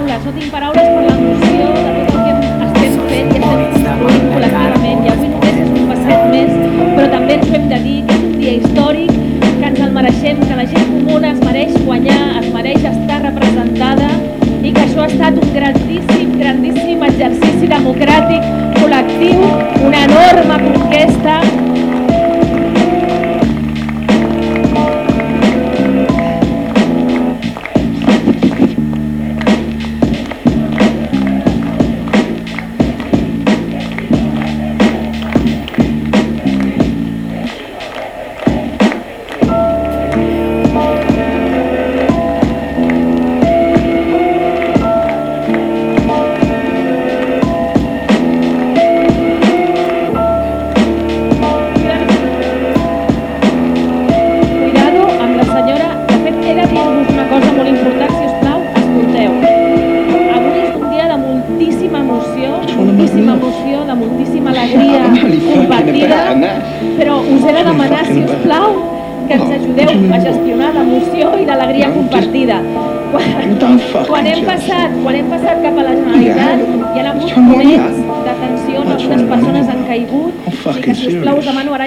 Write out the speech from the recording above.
vegades no tinc paraules per l'emoció de tot el que estem fent i estem construint col·lectivament. I avui només és un passet més, però també ens hem de dir que és un dia històric, que ens el mereixem, que la gent comuna es mereix guanyar, es mereix estar representada i que això ha estat un grandíssim, grandíssim exercici democràtic col·lectiu, una enorme conquesta moltíssima emoció, de moltíssima alegria compartida, però us he de demanar, si us plau, que ens ajudeu a gestionar l'emoció i l'alegria compartida. Quan, quan, hem passat, quan hem passat cap a la Generalitat, hi ha hagut moments de tensió on algunes persones han caigut i que, si us plau, us demano ara